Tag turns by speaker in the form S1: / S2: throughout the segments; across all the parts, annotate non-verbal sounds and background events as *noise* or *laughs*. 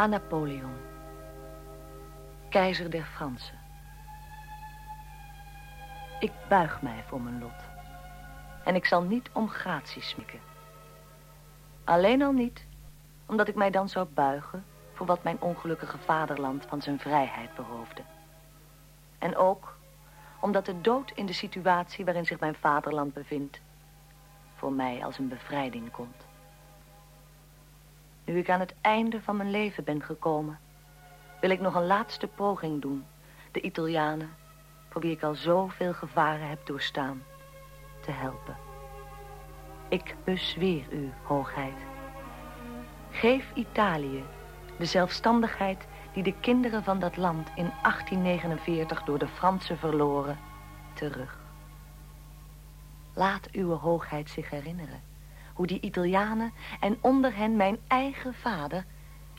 S1: Aan Napoleon. Keizer der Fransen. Ik buig mij voor mijn lot. En ik zal niet om gratie smikken. Alleen al niet omdat ik mij dan zou buigen... voor wat mijn ongelukkige vaderland van zijn vrijheid beroofde. En ook omdat de dood in de situatie waarin zich mijn vaderland bevindt... voor mij als een bevrijding komt. Nu ik aan het einde van mijn leven ben gekomen... wil ik nog een laatste poging doen... de Italianen, voor wie ik al zoveel gevaren heb doorstaan, te helpen. Ik bezweer u, hoogheid. Geef Italië de zelfstandigheid die de kinderen van dat land in 1849 door de Fransen verloren, terug. Laat uw hoogheid zich herinneren hoe die Italianen en onder hen mijn eigen vader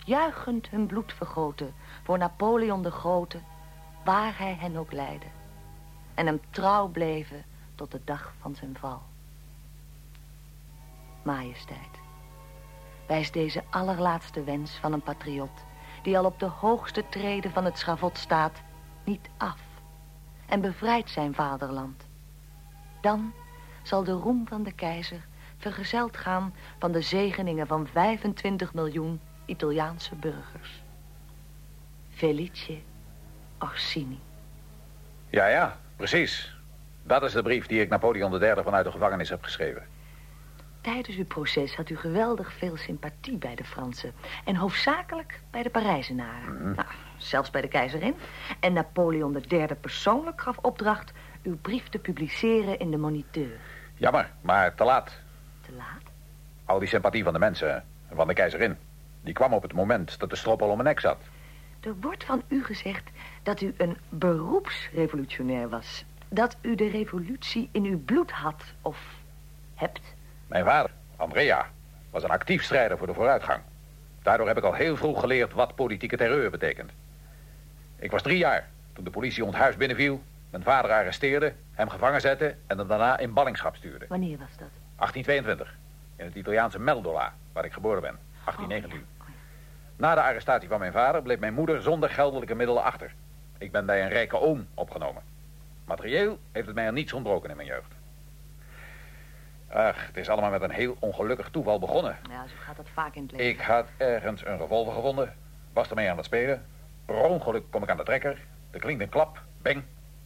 S1: juichend hun bloed vergoten voor Napoleon de Grote, waar hij hen ook leidde, en hem trouw bleven tot de dag van zijn val. Majesteit, wijs deze allerlaatste wens van een patriot, die al op de hoogste trede van het schavot staat, niet af en bevrijdt zijn vaderland. Dan zal de roem van de keizer vergezeld gaan van de zegeningen van 25 miljoen Italiaanse burgers. Felice Orsini.
S2: Ja, ja, precies. Dat is de brief die ik Napoleon III vanuit de gevangenis heb geschreven.
S1: Tijdens uw proces had u geweldig veel sympathie bij de Fransen. En hoofdzakelijk bij de Parijzenaren.
S2: Mhm.
S1: Nou, zelfs bij de keizerin. En Napoleon III persoonlijk gaf opdracht... uw brief te publiceren in de Moniteur.
S2: Jammer, maar te laat. Al die sympathie van de mensen en van de keizerin... die kwam op het moment dat de strop al om mijn nek zat.
S1: Er wordt van u gezegd dat u een beroepsrevolutionair was. Dat u de revolutie in uw bloed had of hebt.
S2: Mijn vader, Andrea, was een actief strijder voor de vooruitgang. Daardoor heb ik al heel vroeg geleerd wat politieke terreur betekent. Ik was drie jaar toen de politie ons huis binnenviel... mijn vader arresteerde, hem gevangen zette... en hem daarna in ballingschap stuurde.
S1: Wanneer was dat?
S2: 1822, in het Italiaanse Meldola, waar ik geboren ben. 1819.
S1: Oh, ja.
S2: Na de arrestatie van mijn vader bleef mijn moeder zonder geldelijke middelen achter. Ik ben bij een rijke oom opgenomen. Materieel heeft het mij er niets ontbroken in mijn jeugd. Ach, het is allemaal met een heel ongelukkig toeval begonnen.
S1: Ja, zo gaat dat vaak in het leven.
S2: Ik had ergens een revolver gevonden, was ermee aan het spelen. Per ongeluk kom ik aan de trekker. Er klinkt een klap, bang.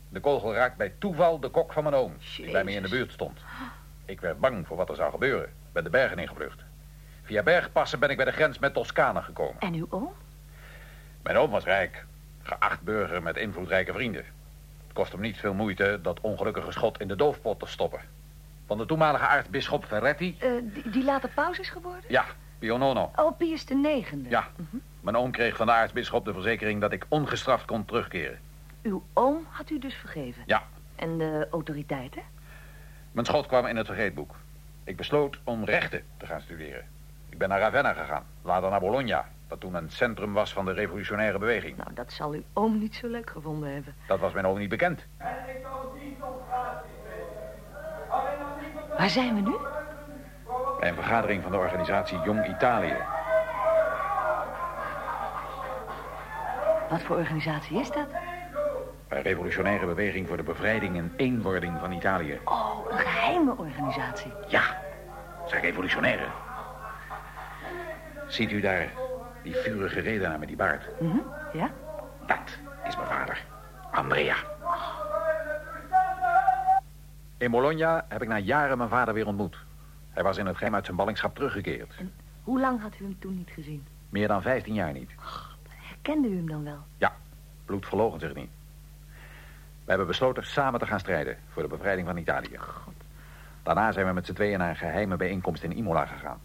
S2: De kogel raakt bij toeval de kok van mijn oom, die bij me in de buurt stond. Ik werd bang voor wat er zou gebeuren. Ben de bergen ingevlucht. Via bergpassen ben ik bij de grens met Toscane gekomen.
S1: En uw oom?
S2: Mijn oom was rijk. Geacht burger met invloedrijke vrienden. Het kost hem niet veel moeite dat ongelukkige schot in de doofpot te stoppen. Van de toenmalige aartsbisschop Ferretti...
S1: Eh, die, die later paus is geworden?
S2: Ja, Pio Nono.
S1: Oh, Pius de negende.
S2: Ja, mijn oom kreeg van de aartsbisschop de verzekering dat ik ongestraft kon terugkeren.
S1: Uw oom had u dus vergeven?
S2: Ja,
S1: En de autoriteiten?
S2: Mijn schot kwam in het vergeetboek. Ik besloot om rechten te gaan studeren. Ik ben naar Ravenna gegaan, later naar Bologna... dat toen een centrum was van de revolutionaire beweging.
S1: Nou, dat zal uw oom niet zo leuk gevonden hebben.
S2: Dat was mijn oom niet bekend.
S1: Waar zijn we nu?
S2: Bij een vergadering van de organisatie Jong Italië.
S1: Wat voor organisatie is dat?
S2: Een revolutionaire beweging voor de bevrijding en eenwording van Italië.
S1: Oh, een geheime organisatie.
S2: Ja, zijn revolutionaire. Ziet u daar die vurige redenaar met die baard?
S1: Mhm, Ja?
S2: Dat is mijn vader, Andrea. In Bologna heb ik na jaren mijn vader weer ontmoet. Hij was in het geheim uit zijn ballingschap teruggekeerd.
S1: Hoe lang had u hem toen niet gezien?
S2: Meer dan 15 jaar niet.
S1: Herkende u hem dan wel?
S2: Ja, bloed verlogen zich niet. We hebben besloten samen te gaan strijden voor de bevrijding van Italië. Daarna zijn we met z'n tweeën naar een geheime bijeenkomst in Imola gegaan.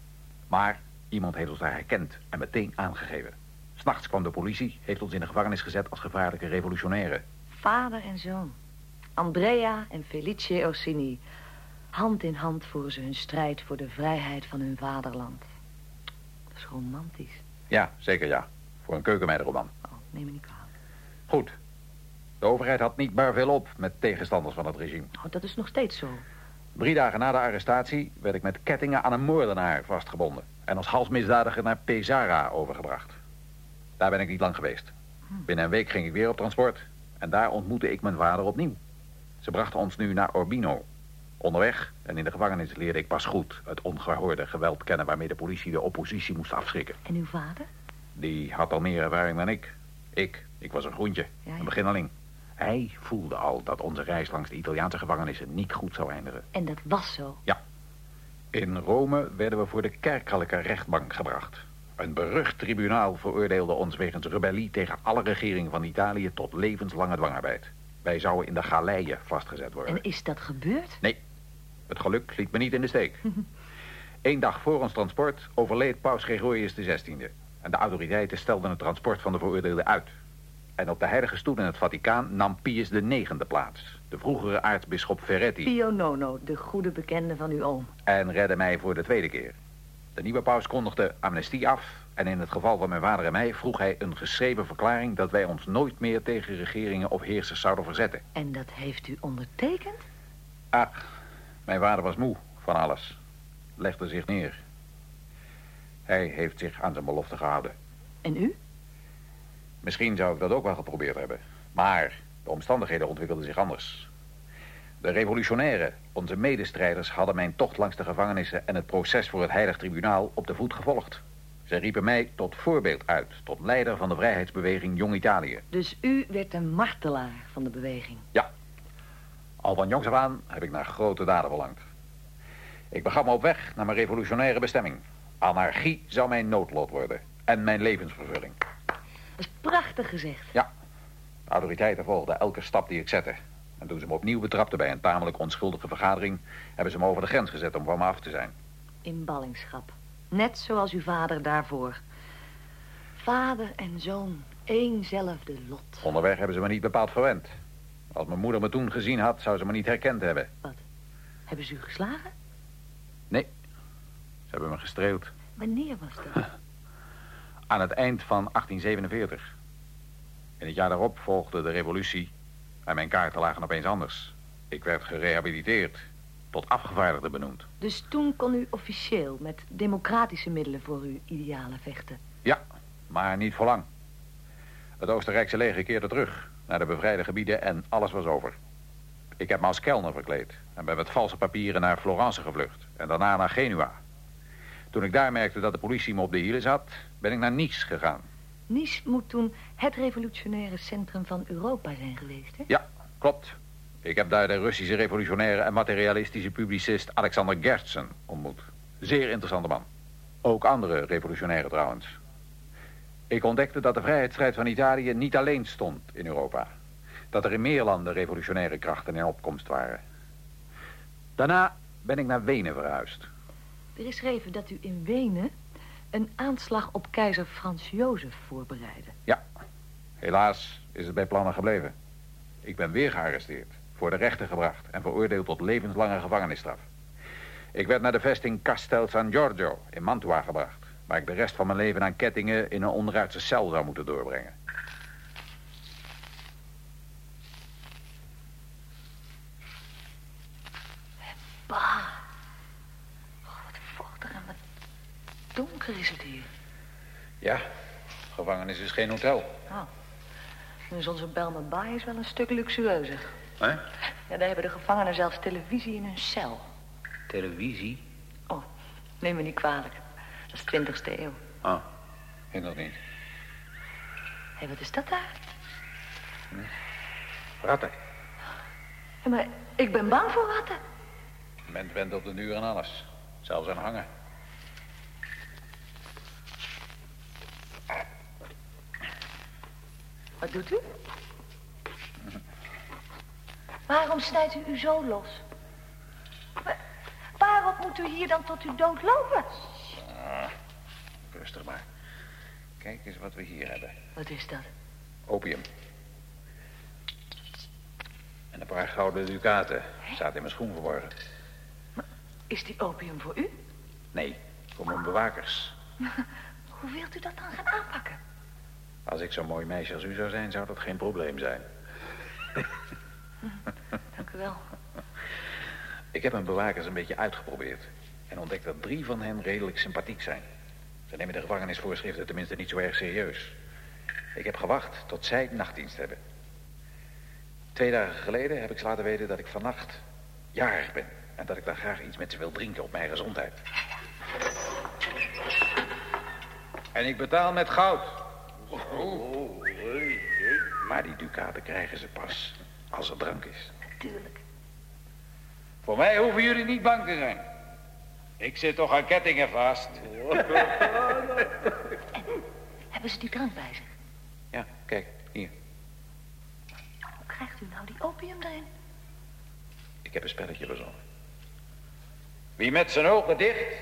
S2: Maar iemand heeft ons daar herkend en meteen aangegeven. S'nachts kwam de politie, heeft ons in de gevangenis gezet als gevaarlijke revolutionairen.
S1: Vader en zoon. Andrea en Felice Orsini. Hand in hand voeren ze hun strijd voor de vrijheid van hun vaderland. Dat is romantisch.
S2: Ja, zeker ja. Voor een keukenmeidenroman.
S1: Oh, neem me niet kwalijk.
S2: Goed. De overheid had niet bar veel op met tegenstanders van het regime.
S1: Oh, dat is nog steeds zo.
S2: Drie dagen na de arrestatie werd ik met kettingen aan een moordenaar vastgebonden. En als halsmisdadiger naar Pesara overgebracht. Daar ben ik niet lang geweest. Binnen een week ging ik weer op transport. En daar ontmoette ik mijn vader opnieuw. Ze brachten ons nu naar Orbino. Onderweg en in de gevangenis leerde ik pas goed... het ongehoorde geweld kennen waarmee de politie de oppositie moest afschrikken.
S1: En uw vader?
S2: Die had al meer ervaring dan ik. Ik, ik was een groentje,
S1: Ja, ja.
S2: een beginneling. Hij voelde al dat onze reis langs de Italiaanse gevangenissen niet goed zou eindigen.
S1: En dat was zo.
S2: In Rome werden we voor de kerkelijke rechtbank gebracht. Een berucht tribunaal veroordeelde ons wegens rebellie tegen alle regeringen van Italië tot levenslange dwangarbeid. Wij zouden in de galeien vastgezet worden.
S1: En is dat gebeurd?
S2: Nee, het geluk liet me niet in de steek. *laughs* Eén dag voor ons transport overleed paus Gregorius XVI. En de autoriteiten stelden het transport van de veroordeelden uit. En op de heilige stoel in het Vaticaan nam Pius IX plaats. De vroegere aartsbisschop Ferretti.
S1: Pio Nono, de goede bekende van uw oom.
S2: En redde mij voor de tweede keer. De nieuwe paus kondigde amnestie af. En in het geval van mijn vader en mij vroeg hij een geschreven verklaring... dat wij ons nooit meer tegen regeringen of heersers zouden verzetten.
S1: En dat heeft u ondertekend?
S2: Ach, mijn vader was moe van alles. Legde zich neer. Hij heeft zich aan zijn belofte gehouden.
S1: En u?
S2: Misschien zou ik dat ook wel geprobeerd hebben. Maar de omstandigheden ontwikkelden zich anders. De revolutionairen, onze medestrijders, hadden mijn tocht langs de gevangenissen... en het proces voor het Heilig Tribunaal op de voet gevolgd. Ze riepen mij tot voorbeeld uit, tot leider van de vrijheidsbeweging Jong Italië.
S1: Dus u werd een martelaar van de beweging.
S2: Al van jongs af aan heb ik naar grote daden verlangd. Ik begaf me op weg naar mijn revolutionaire bestemming. Anarchie zou mijn noodlot worden en mijn levensvervulling.
S1: Dat is prachtig gezegd.
S2: De autoriteiten volgden elke stap die ik zette. En toen ze me opnieuw betrapten bij een tamelijk onschuldige vergadering... hebben ze me over de grens gezet om van me af te zijn.
S1: In ballingschap. Net zoals uw vader daarvoor. Vader en zoon, éénzelfde lot.
S2: Onderweg hebben ze me niet bepaald verwend. Als mijn moeder me toen gezien had, zou ze me niet herkend hebben.
S1: Hebben ze u geslagen?
S2: Ze hebben me gestreeld.
S1: Wanneer was dat? *laughs*
S2: Aan het eind van 1847. In het jaar daarop volgde de revolutie en mijn kaarten lagen opeens anders. Ik werd gerehabiliteerd, tot afgevaardigde benoemd.
S1: Dus toen kon u officieel met democratische middelen voor uw idealen vechten.
S2: Maar niet voor lang. Het Oostenrijkse leger keerde terug naar de bevrijde gebieden en alles was over. Ik heb me als kelner verkleed en ben met valse papieren naar Florence gevlucht en daarna naar Genua. Toen ik daar merkte dat de politie me op de hielen zat, ben ik naar Nice gegaan.
S1: Nice moet toen het revolutionaire centrum van Europa zijn geweest, hè?
S2: Klopt. Ik heb daar de Russische revolutionaire en materialistische publicist Alexander Gertsen ontmoet. Zeer interessante man. Ook andere revolutionairen trouwens. Ik ontdekte dat de vrijheidsstrijd van Italië niet alleen stond in Europa. Dat er in meer landen revolutionaire krachten in opkomst waren. Daarna ben ik naar Wenen verhuisd.
S1: Er is geschreven dat u in Wenen een aanslag op keizer Frans Jozef voorbereidde.
S2: Helaas is het bij plannen gebleven. Ik ben weer gearresteerd, voor de rechter gebracht en veroordeeld tot levenslange gevangenisstraf. Ik werd naar de vesting Castel San Giorgio in Mantua gebracht, waar ik de rest van mijn leven aan kettingen in een onderuitse cel zou moeten doorbrengen.
S1: Bah. Oh, wat vochtig en wat donker is het hier.
S2: Ja, gevangenis is geen hotel.
S1: Dus onze Belmer Baai is wel een stuk luxueuzer.
S2: Hè?
S1: Ja, daar hebben de gevangenen zelfs televisie in hun cel.
S2: Televisie?
S1: Neem me niet kwalijk. Dat is 20ste eeuw.
S2: Ah, hindert niet.
S1: Hé, wat is dat daar?
S2: Ratten.
S1: Hé, maar ik ben bang voor ratten.
S2: Men went op de duur en alles. Zelfs aan hangen.
S1: Wat doet u? Waarom snijdt u u zo los? Wa- Waarom moet u hier dan tot uw dood lopen?
S2: Ah, rustig maar. Kijk eens wat we hier hebben.
S1: Wat is dat?
S2: Opium. En een paar gouden ducaten. Staat in mijn schoen verborgen.
S1: Is die opium voor u?
S2: Nee, voor mijn bewakers. *laughs*
S1: Hoe wilt u dat dan gaan aanpakken?
S2: Als ik zo'n mooi meisje als u zou zijn, zou dat geen probleem zijn. *laughs*
S1: Dank u wel.
S2: Ik heb mijn bewakers een beetje uitgeprobeerd. En ontdekt dat drie van hen redelijk sympathiek zijn. Ze nemen de gevangenisvoorschriften tenminste niet zo erg serieus. Ik heb gewacht tot zij nachtdienst hebben. Twee dagen geleden heb ik ze laten weten dat ik vannacht jarig ben. En dat ik dan graag iets met ze wil drinken op mijn gezondheid. En ik betaal met goud. Maar die ducaten krijgen ze pas als er drank is.
S1: Natuurlijk.
S2: Voor mij hoeven jullie niet bang te zijn. Ik zit toch aan kettingen vast. *laughs*
S1: Hebben ze die drank bij zich?
S2: Ja, kijk, hier.
S1: Hoe krijgt u nou die opium erin?
S2: Ik heb een spelletje verzonnen. Wie met zijn ogen dicht,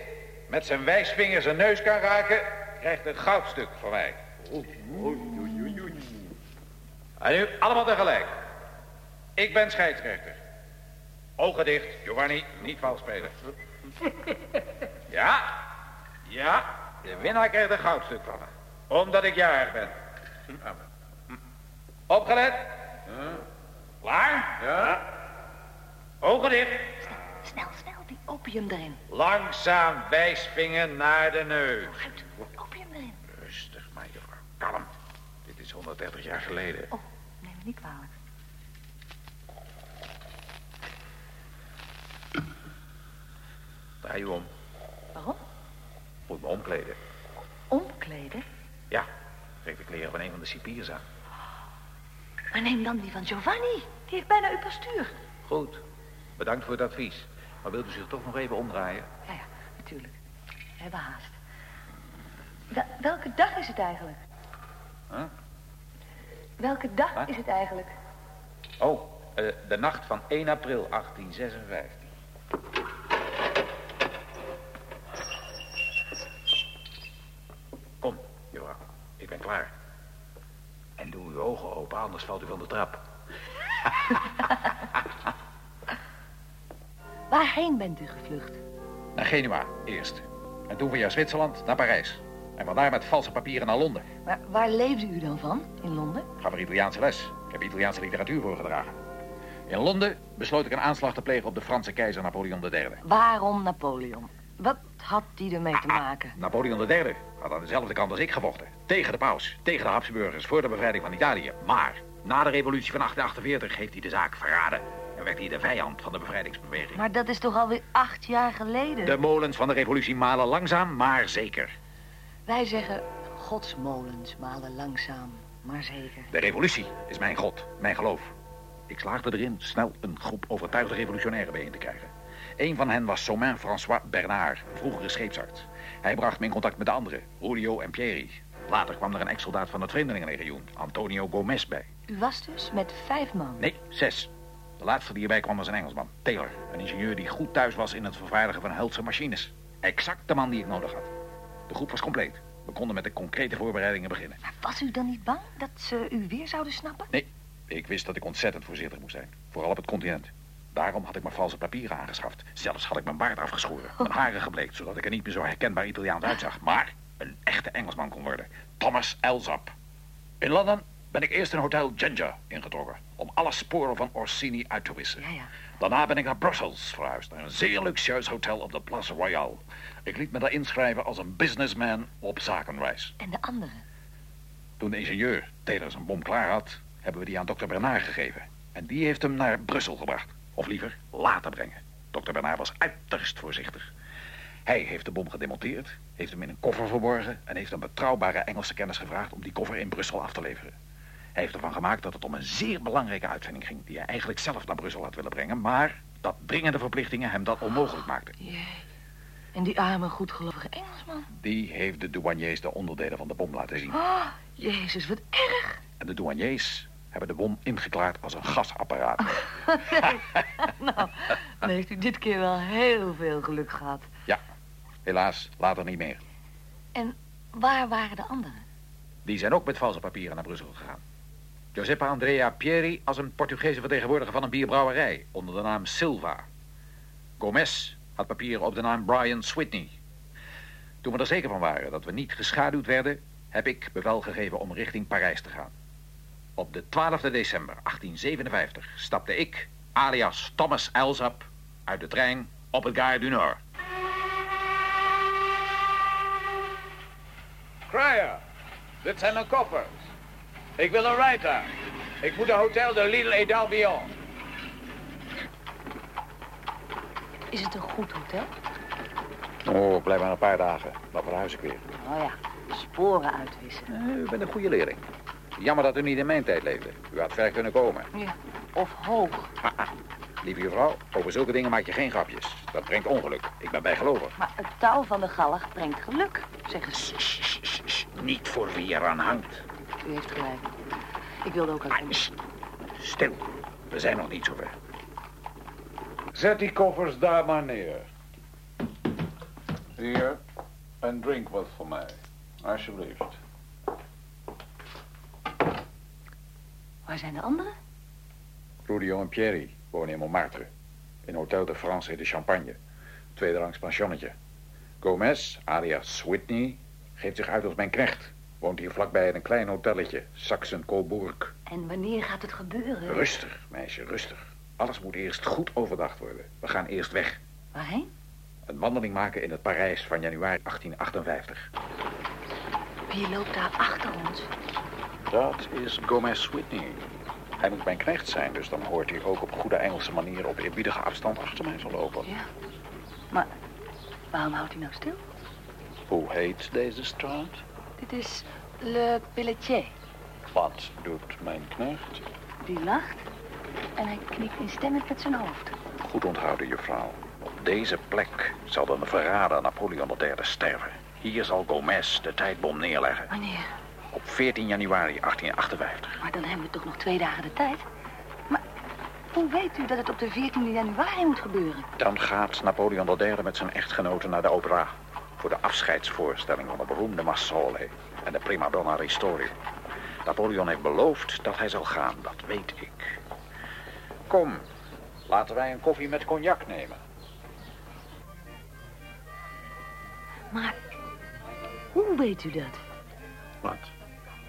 S2: met zijn wijsvinger zijn neus kan raken, krijgt een goudstuk van mij. En nu allemaal tegelijk. Ik ben scheidsrechter. Ogen dicht, Giovanni, niet vals spelen. *laughs* Ja, ja, de winnaar krijgt een goudstuk van me. Omdat ik jarig ben. *laughs* Opgelet? Klaar? Ja. Ogen dicht.
S1: Snel, snel, die opium erin.
S2: Langzaam wijsvinger naar de neus. 30 jaar geleden.
S1: Oh, neem me niet kwalijk.
S2: Draai u om.
S1: Waarom?
S2: Moet me omkleden.
S1: Omkleden?
S2: Ja, geef de kleren van een van de cipiers aan.
S1: Maar neem dan die van Giovanni. Die heeft bijna uw postuur.
S2: Goed. Bedankt voor het advies. Maar wilt u zich toch nog even omdraaien?
S1: Ja, ja, natuurlijk. We hebben haast. Welke dag is het eigenlijk?
S2: Huh?
S1: Welke dag
S2: Wat?
S1: is het eigenlijk?
S2: Oh, eh, de nacht van 1 april 1856. Kom, juffrouw. Ik ben klaar. En doe uw ogen open, anders valt u van de trap. *laughs*
S1: Waarheen bent u gevlucht?
S2: Naar Genua, eerst. En toen via Zwitserland naar Parijs. En vandaar met valse papieren naar Londen.
S1: Maar waar leefde u dan van? In Londen?
S2: Ik ga voor Italiaanse les. Ik heb Italiaanse literatuur voorgedragen. In Londen besloot ik een aanslag te plegen op de Franse keizer Napoleon III.
S1: Waarom Napoleon? Wat had die ermee te maken?
S2: Napoleon III had aan dezelfde kant als ik gevochten. Tegen de paus, tegen de Habsburgers, voor de bevrijding van Italië. Maar na de revolutie van 1848 heeft hij de zaak verraden. En werd hij de vijand van de bevrijdingsbeweging.
S1: Maar dat is toch alweer acht jaar geleden?
S2: De molens van de revolutie malen langzaam, maar zeker.
S1: Wij zeggen, godsmolens malen langzaam, maar zeker.
S2: De revolutie is mijn god, mijn geloof. Ik slaagde erin snel een groep overtuigde revolutionairen bijeen te krijgen. Een van hen was Somain François Bernard, een vroegere scheepsarts. Hij bracht me in contact met de anderen, Julio en Pieri. Later kwam er een ex-soldaat van het Vreemdelingenlegioen, Antonio Gomez, bij.
S1: U was dus met vijf man?
S2: Nee, zes. De laatste die erbij kwam was een Engelsman, Taylor. Een ingenieur die goed thuis was in het vervaardigen van Heldse machines. Exact de man die ik nodig had. De groep was compleet. We konden met de concrete voorbereidingen beginnen.
S1: Maar was u dan niet bang dat ze u weer zouden snappen?
S2: Nee, ik wist dat ik ontzettend voorzichtig moest zijn. Vooral op het continent. Daarom had ik mijn valse papieren aangeschaft. Zelfs had ik mijn baard afgeschoren, mijn *laughs* haren gebleekt... zodat ik er niet meer zo herkenbaar Italiaans uitzag. Maar een echte Engelsman kon worden. Thomas Elsap. In Londen ben ik eerst in hotel Ginger ingetrokken... om alle sporen van Orsini uit te wissen.
S1: Ja, ja.
S2: Daarna ben ik naar Brussels verhuisd, naar een zeer luxueus hotel op de Place Royale. Ik liet me daar inschrijven als een businessman op zakenreis.
S1: En de andere?
S2: Toen de ingenieur Taylor zijn bom klaar had, hebben we die aan dokter Bernard gegeven. En die heeft hem naar Brussel gebracht. Of liever, laten brengen. Dokter Bernard was uiterst voorzichtig. Hij heeft de bom gedemonteerd, heeft hem in een koffer verborgen... en heeft een betrouwbare Engelse kennis gevraagd om die koffer in Brussel af te leveren. Hij heeft ervan gemaakt dat het om een zeer belangrijke uitvinding ging... die hij eigenlijk zelf naar Brussel had willen brengen... maar dat dringende verplichtingen hem dat onmogelijk maakten.
S1: Jee. En die arme, goedgelovige Engelsman?
S2: Die heeft de douaniers de onderdelen van de bom laten zien.
S1: Oh, jezus, wat erg.
S2: En de douaniers hebben de bom ingeklaard als een gasapparaat. *laughs*
S1: nou, dan heeft u dit keer wel heel veel geluk gehad.
S2: Ja, helaas, later niet meer.
S1: En waar waren de anderen?
S2: Die zijn ook met valse papieren naar Brussel gegaan. Giuseppe Andrea Pieri als een Portugese vertegenwoordiger van een bierbrouwerij onder de naam Silva. Gomez had papieren op de naam Brian Switney. Toen we er zeker van waren dat we niet geschaduwd werden, heb ik bevel gegeven om richting Parijs te gaan. Op de 12 december 1857 stapte ik, alias Thomas Elsap, uit de trein op het Gare du Nord.
S3: Crier, dit zijn mijn koffers.
S2: Ik wil een rijtuig. Ik moet naar hotel de Lille et.
S1: Is het een goed hotel?
S2: Oh, blijf maar een paar dagen. Dan verhuis ik weer.
S1: Oh ja, sporen uitwissen.
S2: Eh, u bent een goede leerling. Jammer dat u niet in mijn tijd leefde. U had ver kunnen komen.
S1: Ja, of hoog.
S2: Lieve juffrouw, over zulke dingen maak je geen grapjes. Dat brengt ongeluk. Ik ben bijgelovig.
S1: Maar het touw van de galg brengt geluk, zeggen ze.
S2: Shh, shh. Niet voor wie eraan hangt.
S1: U heeft gelijk. Ik wilde ook alleen.
S2: Shh. Stil. We zijn nog niet zover. Zet die koffers daar maar neer. Hier, en drink wat voor mij. Alsjeblieft.
S1: Waar zijn de anderen?
S2: Rudio en Pierry wonen in Montmartre. In Hotel de France et de Champagne. Tweederangs pensionnetje. Gomez, alias Whitney, geeft zich uit als mijn knecht. Woont hier vlakbij in een klein hotelletje, Saxen-Coburg.
S1: En wanneer gaat het gebeuren?
S2: Rustig, meisje, rustig. Alles moet eerst goed overdacht worden. We gaan eerst weg.
S1: Waarheen?
S2: Een wandeling maken in het Parijs van januari 1858.
S1: Wie loopt daar achter ons?
S2: Dat is Gomez Whitney. Hij moet mijn knecht zijn, dus dan hoort hij ook op goede Engelse manier op eerbiedige afstand achter mij te lopen.
S1: Ja. Maar waarom houdt hij nou stil?
S2: Hoe heet deze straat?
S1: Dit is Le Pelletier.
S2: Wat doet mijn knecht?
S1: Die lacht en hij knikt instemmend met zijn hoofd.
S2: Goed onthouden, juffrouw. Op deze plek zal de verrader Napoleon III sterven. Hier zal Gomez de tijdbom neerleggen.
S1: Wanneer?
S2: Op 14 januari 1858.
S1: Maar dan hebben we toch nog twee dagen de tijd? Maar hoe weet u dat het op de 14e januari moet gebeuren?
S2: Dan gaat Napoleon III met zijn echtgenote naar de opera... voor de afscheidsvoorstelling van de beroemde Massole... en de prima donna Ristori. Napoleon heeft beloofd dat hij zal gaan, dat weet ik. Kom, laten wij een koffie met cognac nemen.
S1: Maar hoe weet u dat?
S2: Wat?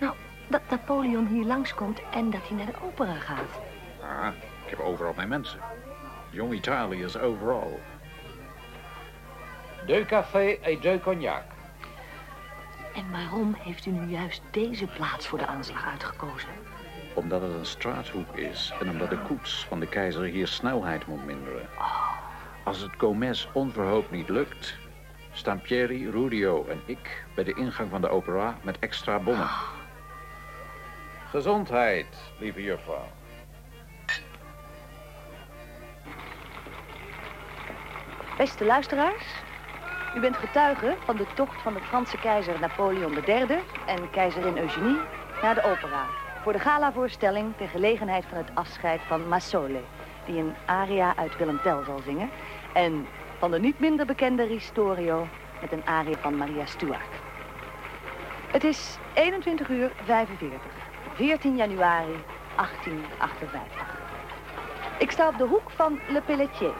S1: Nou, dat Napoleon hier langskomt en dat hij naar de opera gaat.
S2: Ah, ik heb overal mijn mensen. Jong Italië is overal. Deux café et deux cognac.
S1: En waarom heeft u nu juist deze plaats voor de aanslag uitgekozen?
S2: Omdat het een straathoek is en omdat de koets van de keizer hier snelheid moet minderen. Als het Gomez onverhoopt niet lukt, staan Pierry, Rudio en ik bij de ingang van de opera met extra bommen. Gezondheid, lieve juffrouw.
S1: Beste luisteraars, u bent getuige van de tocht van de Franse keizer Napoleon III en keizerin Eugenie naar de opera. Voor de galavoorstelling ter gelegenheid van het afscheid van Massole, die een aria uit Willem Tell zal zingen. En van de niet minder bekende Ristorio met een aria van Maria Stuart. Het is 21 uur 45, 14 januari 1858. Ik sta op de hoek van Le Pelletier.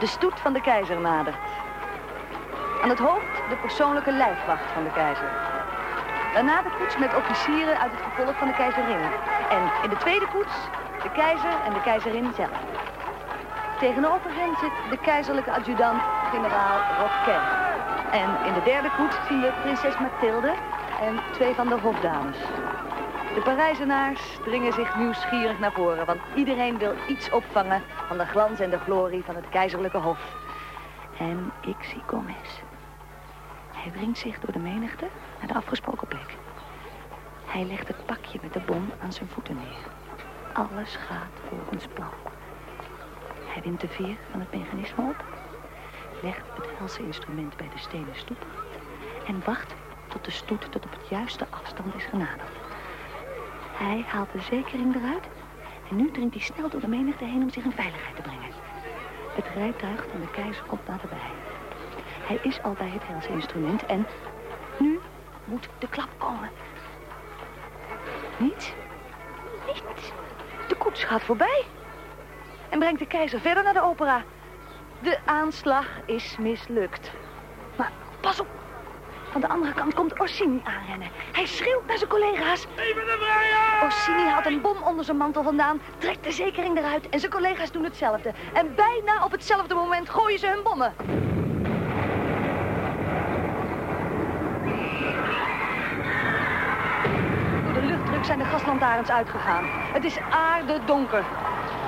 S1: De stoet van de keizer nadert. Aan het hoofd de persoonlijke lijfwacht van de keizer. Daarna de koets met officieren uit het gevolg van de keizerin. En in de tweede koets de keizer en de keizerin zelf. Tegenover hen zit de keizerlijke adjudant, generaal Roquet. En in de derde koets zien we prinses Mathilde en twee van de hofdames. De Parijzenaars dringen zich nieuwsgierig naar voren, want iedereen wil iets opvangen van de glans en de glorie van het keizerlijke hof. En ik zie Gomez. Hij wringt zich door de menigte naar de afgesproken plek. Hij legt het pakje met de bom aan zijn voeten neer. Alles gaat volgens plan. Hij wint de veer van het mechanisme op, legt het helse instrument bij de stenen stoep en wacht tot de stoet tot op het juiste afstand is genaderd. Hij haalt de zekering eruit en nu dringt hij snel door de menigte heen om zich in veiligheid te brengen. Het rijtuig van de keizer komt naderbij. Hij is al bij het helse instrument en nu moet de klap komen. Niet? Niet. De koets gaat voorbij en brengt de keizer verder naar de opera. De aanslag is mislukt. Maar pas op. Van de andere kant komt Orsini aanrennen. Hij schreeuwt naar zijn collega's.
S3: Even de vrijheid!
S1: Orsini haalt een bom onder zijn mantel vandaan, trekt de zekering eruit en zijn collega's doen hetzelfde. En bijna op hetzelfde moment gooien ze hun bommen. De zijn de gaslantaarns uitgegaan. Het is aardedonker.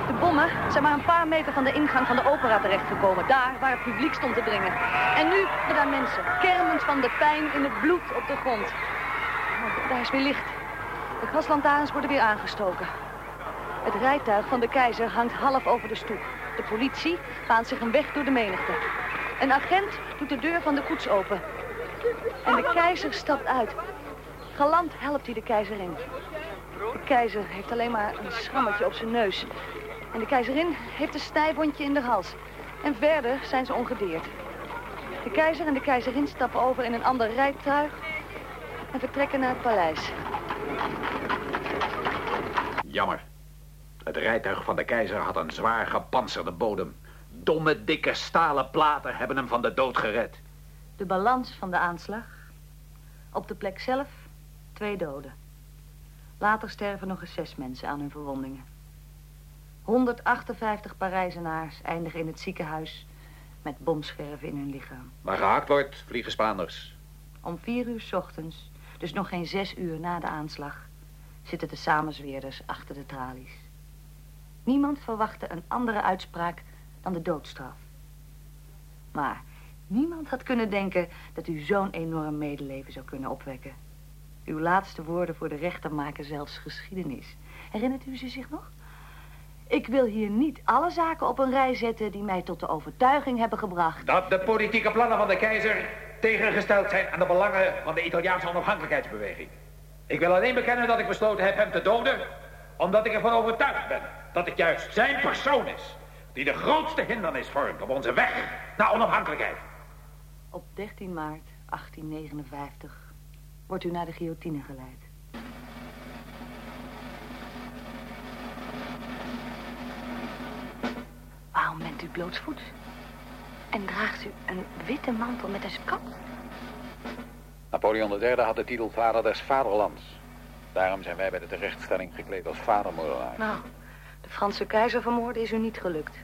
S1: De bommen zijn maar een paar meter van de ingang van de opera terechtgekomen. Daar waar het publiek stond te dringen. En nu hebben daar mensen, kermend van de pijn in het bloed op de grond. Oh, daar is weer licht. De gaslantaarns worden weer aangestoken. Het rijtuig van de keizer hangt half over de stoep. De politie baant zich een weg door de menigte. Een agent doet de deur van de koets open. En de keizer stapt uit. Galant helpt hij de keizerin. De keizer heeft alleen maar een schrammetje op zijn neus. En de keizerin heeft een snijwondje in de hals. En verder zijn ze ongedeerd. De keizer en de keizerin stappen over in een ander rijtuig... en vertrekken naar het paleis.
S2: Jammer. Het rijtuig van de keizer had een zwaar gepantserde bodem. Domme, dikke stalen platen hebben hem van de dood gered.
S1: De balans van de aanslag. Op de plek zelf twee doden. Later sterven nog eens zes mensen aan hun verwondingen. 158 Parijzenaars eindigen in het ziekenhuis met bomscherven in hun lichaam.
S2: Waar gehakt wordt, vliegen Spaanders.
S1: Om vier uur s ochtends, dus nog geen zes uur na de aanslag, zitten de samenzweerders achter de tralies. Niemand verwachtte een andere uitspraak dan de doodstraf. Maar niemand had kunnen denken dat u zo'n enorm medeleven zou kunnen opwekken. Uw laatste woorden voor de rechter maken zelfs geschiedenis. Herinnert u ze zich nog? Ik wil hier niet alle zaken op een rij zetten die mij tot de overtuiging hebben gebracht.
S2: Dat de politieke plannen van de keizer tegengesteld zijn aan de belangen van de Italiaanse onafhankelijkheidsbeweging. Ik wil alleen bekennen dat ik besloten heb hem te doden, omdat ik ervan overtuigd ben dat het juist zijn persoon is die de grootste hindernis vormt op onze weg naar onafhankelijkheid.
S1: Op 13 maart 1859 wordt u naar de guillotine geleid. Waarom bent u blootsvoets? En draagt u een witte mantel met een kap?
S2: Napoleon III had de titel vader des vaderlands. Daarom zijn wij bij de terechtstelling gekleed als vadermoordenaar.
S1: Nou, de Franse keizer vermoorden is u niet gelukt.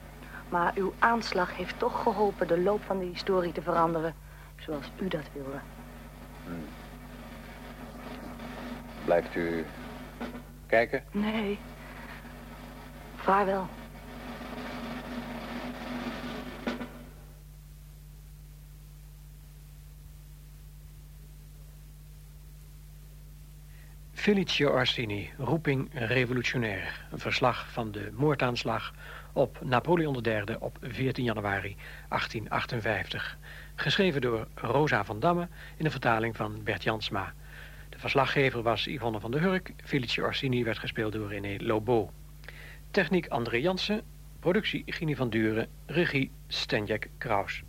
S1: Maar uw aanslag heeft toch geholpen de loop van de historie te veranderen. Zoals u dat wilde. Hmm.
S2: Blijft u kijken?
S1: Nee. Vaarwel.
S3: Felicio Orsini, roeping revolutionair. Een verslag van de moordaanslag op Napoleon III op 14 januari 1858. Geschreven door Rosa van Damme in de vertaling van Bert Jansma. De verslaggever was Yvonne van der Hurk. Felice Orsini werd gespeeld door René Lobo. Techniek André Jansen. Productie Gini van Duren. Regie Stenjek Kraus.